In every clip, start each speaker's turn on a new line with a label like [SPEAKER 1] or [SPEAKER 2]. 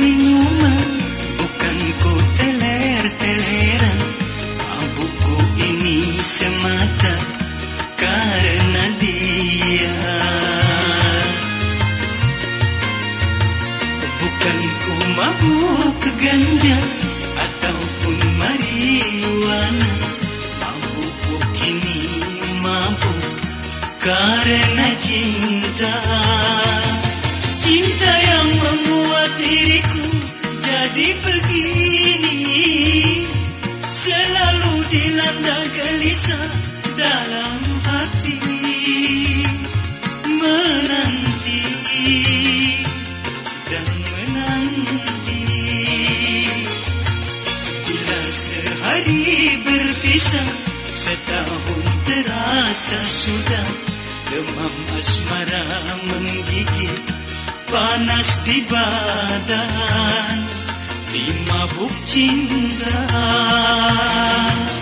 [SPEAKER 1] minuman. Bukan ku teler-teleran. Mabukku ini semata Karena dia. Bukan ku mabuk ke ganja Ataupun marijuana. Mabukku kini mabuk Karena cinta. Jadi begini Selalu dilanda gelisah dalam hati. Menanti dan menanti. Bila sehari berpisah Setahun terasa sudah. Demam asmara menggigit Panas di badan Di mabuk cinta Oh,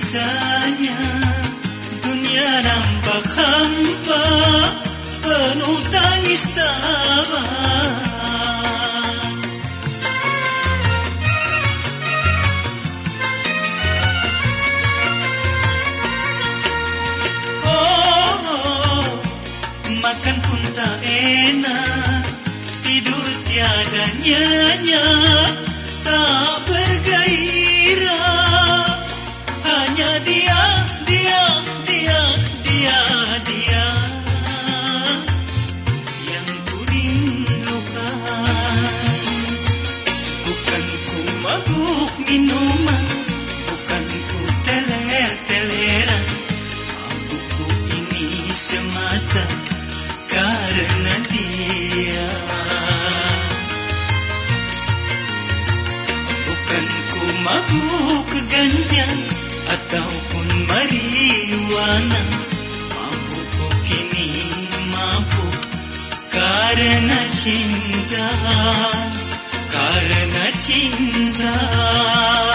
[SPEAKER 1] begini rasanya dunia nampak hampa penuh tangis tawa. Oh, makan pun tak enak, tidur tiada nyenyak, tak bergairah. Minuman, bukan ku teler-teleran. Mabukku ini semata karena dia. Bukan ku mabuk ganja ataupun marijuana. Mabukku kini mabuk karena cinta, karena cinta.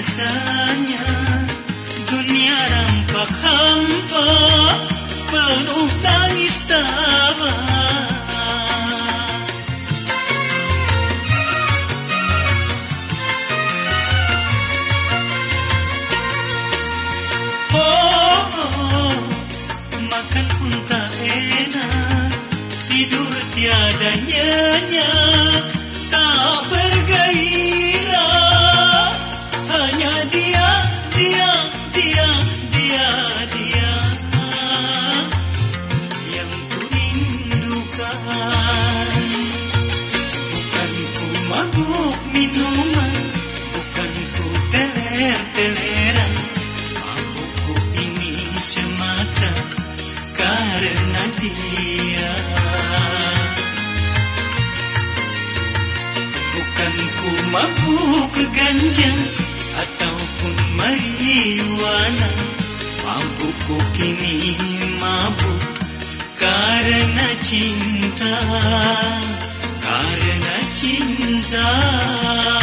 [SPEAKER 1] Rasanya dunia nampak hampa penuh tangis tawa. Oh, oh, makan pun tak enak, tidur tiada nyenyak, tak bergairah. Mabuk minuman, bukan ku teler-teleran. Mabukku ini semata karena dia. Bukan ku mabuk ganja ataupun marijuana. Mabukku kini mabuk karena cinta, cinta.